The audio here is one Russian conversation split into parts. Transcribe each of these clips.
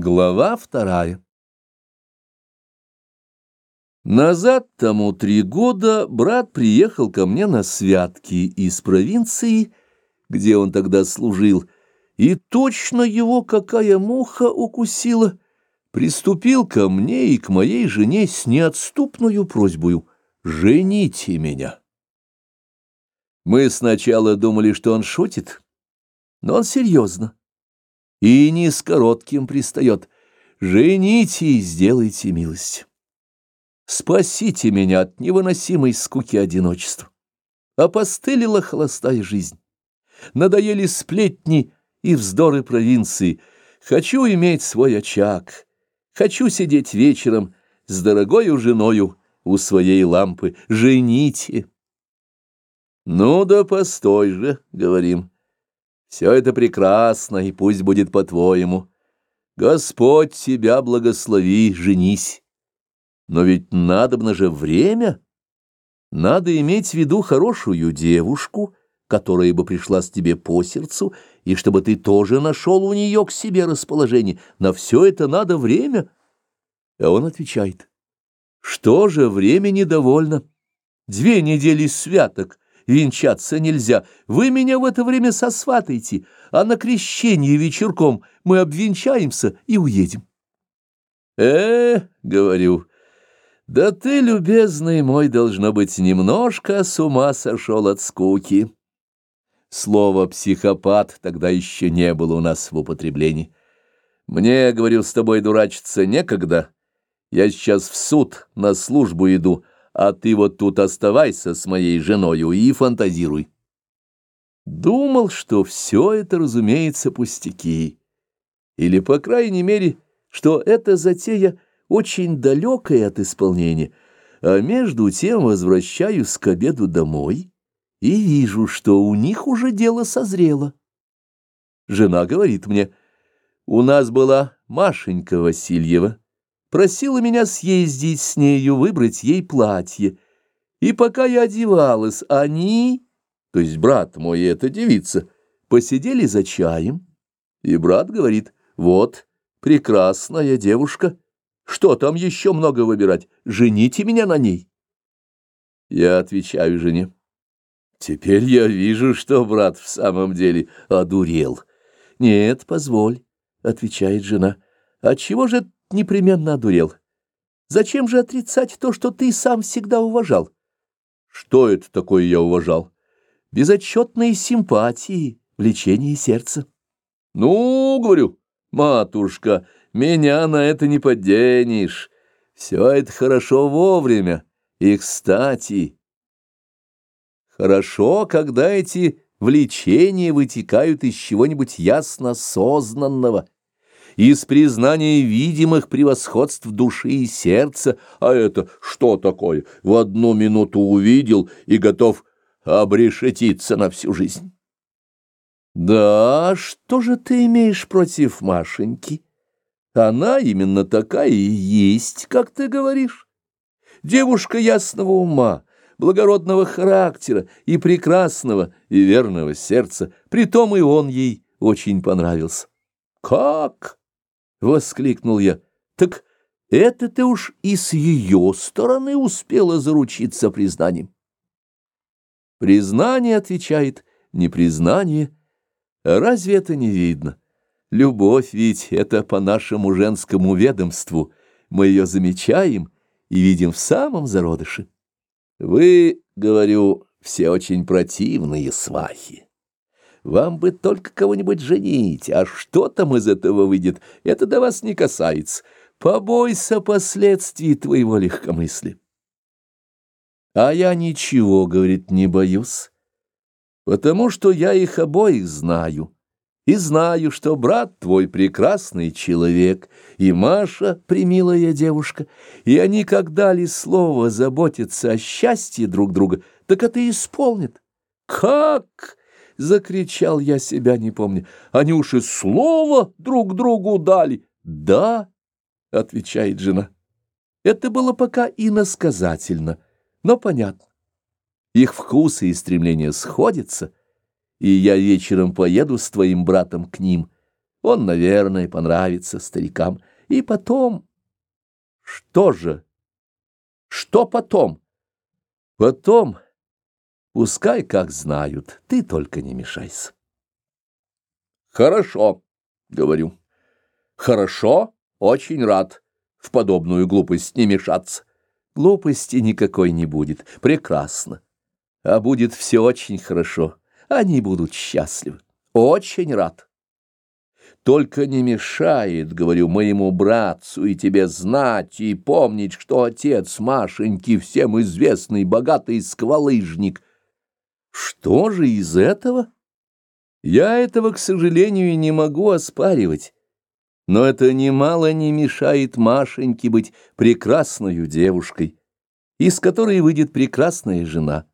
Глава вторая Назад тому три года брат приехал ко мне на святки из провинции, где он тогда служил, и точно его какая муха укусила, приступил ко мне и к моей жене с неотступную просьбою «Жените меня». Мы сначала думали, что он шутит, но он серьезно и не с коротким пристает. Жените и сделайте милость. Спасите меня от невыносимой скуки одиночества. Опостылила холостая жизнь. Надоели сплетни и вздоры провинции. Хочу иметь свой очаг. Хочу сидеть вечером с дорогою женою у своей лампы. Жените. Ну да постой же, говорим. Все это прекрасно, и пусть будет по-твоему. Господь тебя благослови, женись. Но ведь надобно же время. Надо иметь в виду хорошую девушку, которая бы пришла с тебе по сердцу, и чтобы ты тоже нашел у нее к себе расположение. На все это надо время. А он отвечает, что же времени довольно? Две недели святок — венчаться нельзя. Вы меня в это время сосватаете, а на крещение вечерком мы обвенчаемся и уедем. Э, говорю, да ты, любезный мой, должно быть, немножко с ума сошел от скуки. Слово «психопат» тогда еще не было у нас в употреблении. Мне, говорю, с тобой дурачиться некогда. Я сейчас в суд на службу иду, а ты вот тут оставайся с моей женою и фантазируй. Думал, что все это, разумеется, пустяки. Или, по крайней мере, что эта затея очень далекая от исполнения, а между тем возвращаюсь к обеду домой и вижу, что у них уже дело созрело. Жена говорит мне, у нас была Машенька Васильева, просила меня съездить с нею, выбрать ей платье. И пока я одевалась, они, то есть брат мой и эта девица, посидели за чаем. И брат говорит, вот, прекрасная девушка, что там еще много выбирать, жените меня на ней. Я отвечаю жене, теперь я вижу, что брат в самом деле одурел. Нет, позволь, отвечает жена, отчего же непременно одурел. Зачем же отрицать то, что ты сам всегда уважал? Что это такое я уважал? Безотчетные симпатии, влечение сердца. Ну, говорю, матушка, меня на это не подденешь. Все это хорошо вовремя и кстати. Хорошо, когда эти влечения вытекают из чего-нибудь ясно сознанного из признания видимых превосходств души и сердца, а это что такое? В одну минуту увидел и готов обрешетиться на всю жизнь. Да, что же ты имеешь против Машеньки? Она именно такая и есть, как ты говоришь. Девушка ясного ума, благородного характера и прекрасного и верного сердца, притом и он ей очень понравился. Как? — воскликнул я. «Так это ты уж и с ее стороны успела заручиться признанием». «Признание, — отвечает, — не признание. Разве это не видно? Любовь ведь это по нашему женскому ведомству. Мы ее замечаем и видим в самом зародыше. Вы, говорю, все очень противные свахи». Вам бы только кого-нибудь женить, а что там из этого выйдет, это до вас не касается. Побойся последствий твоего легкомыслия. А я ничего, говорит, не боюсь, потому что я их обоих знаю. И знаю, что брат твой прекрасный человек, и Маша примилая девушка, и они, как дали слово заботиться о счастье друг друга, так это исполнят. Как? — закричал я себя, не помню. «Они уж и слово друг другу дали!» «Да», — отвечает жена. Это было пока иносказательно, но понятно. Их вкусы и стремления сходятся, и я вечером поеду с твоим братом к ним. Он, наверное, понравится старикам. И потом... Что же? Что потом? Потом... Пускай как знают, ты только не мешайся. Хорошо, говорю. Хорошо, очень рад в подобную глупость не мешаться. Глупости никакой не будет, прекрасно. А будет все очень хорошо, они будут счастливы. Очень рад. Только не мешает, говорю, моему братцу и тебе знать и помнить, что отец Машеньки всем известный богатый сквалыжник. Что же из этого? Я этого, к сожалению, не могу оспаривать. Но это немало не мешает Машеньке быть прекрасной девушкой, из которой выйдет прекрасная жена.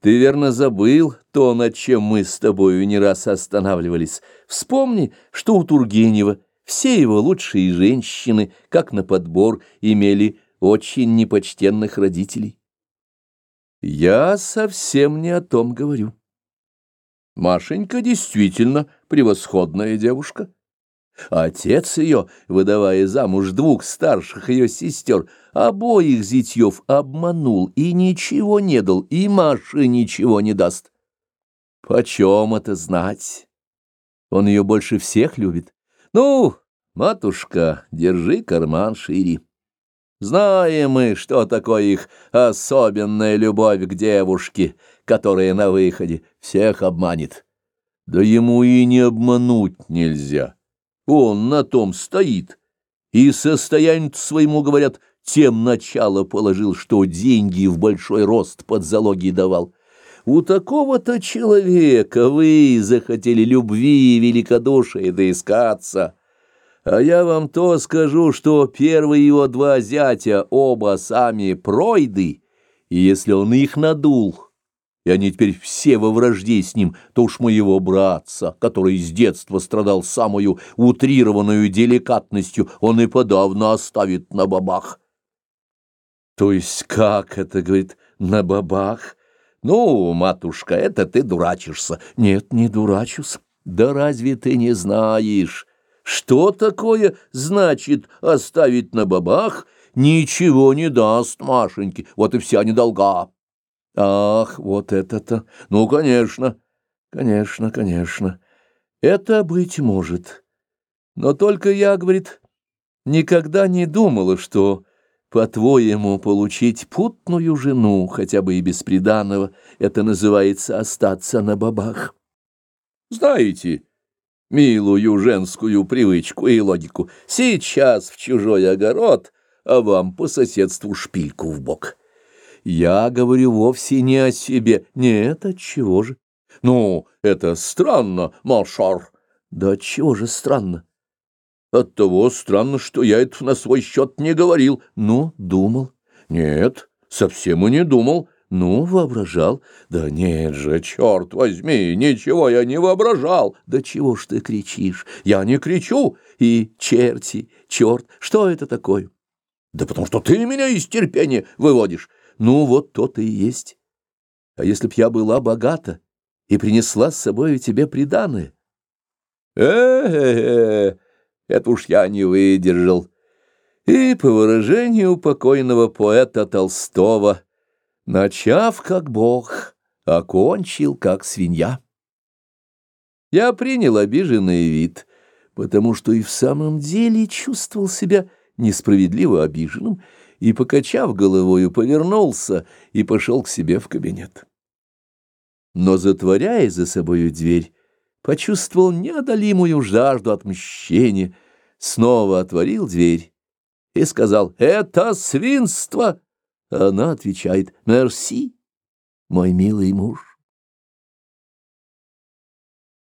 Ты верно забыл то, над чем мы с тобою не раз останавливались. Вспомни, что у Тургенева все его лучшие женщины, как на подбор, имели очень непочтенных родителей. Я совсем не о том говорю. Машенька действительно превосходная девушка. Отец ее, выдавая замуж двух старших ее сестер, обоих зятьев обманул и ничего не дал, и Маше ничего не даст. Почем это знать? Он ее больше всех любит. Ну, матушка, держи карман шире. Знаем мы, что такое их особенная любовь к девушке, которая на выходе всех обманет. Да ему и не обмануть нельзя. Он на том стоит. И состоянию своему, говорят, тем начало положил, что деньги в большой рост под залоги давал. У такого-то человека вы захотели любви и великодушия доискаться. А я вам то скажу, что первые его два зятя оба сами пройды, и если он их надул, и они теперь все во вражде с ним, то уж моего братца, который с детства страдал самую утрированную деликатностью, он и подавно оставит на бабах. То есть как это, говорит, на бабах? Ну, матушка, это ты дурачишься. Нет, не дурачусь. Да разве ты не знаешь... Что такое значит оставить на бабах? Ничего не даст Машеньке, вот и вся недолга. Ах, вот это-то! Ну, конечно, конечно, конечно. Это быть может. Но только я, говорит, никогда не думала, что, по-твоему, получить путную жену, хотя бы и бесприданного, это называется остаться на бабах. Знаете милую женскую привычку и логику. Сейчас в чужой огород, а вам по соседству шпильку в бок. Я говорю вовсе не о себе. Нет, чего же? Ну, это странно, Малшар. Да чего же странно? От того странно, что я это на свой счет не говорил. Ну, думал. Нет, совсем и не думал. Ну, воображал. Да нет же, черт возьми, ничего я не воображал. Да чего ж ты кричишь? Я не кричу. И черти, черт, что это такое? Да потому что ты меня из терпения выводишь. Ну, вот то-то и есть. А если б я была богата и принесла с собой тебе приданое? Э-э-э, это уж я не выдержал. И по выражению покойного поэта Толстого — Начав как бог, окончил как свинья. Я принял обиженный вид, потому что и в самом деле чувствовал себя несправедливо обиженным, и, покачав головою, повернулся и пошел к себе в кабинет. Но, затворяя за собою дверь, почувствовал неодолимую жажду отмщения, снова отворил дверь и сказал «Это свинство!» Она отвечает «Мерси, мой милый муж».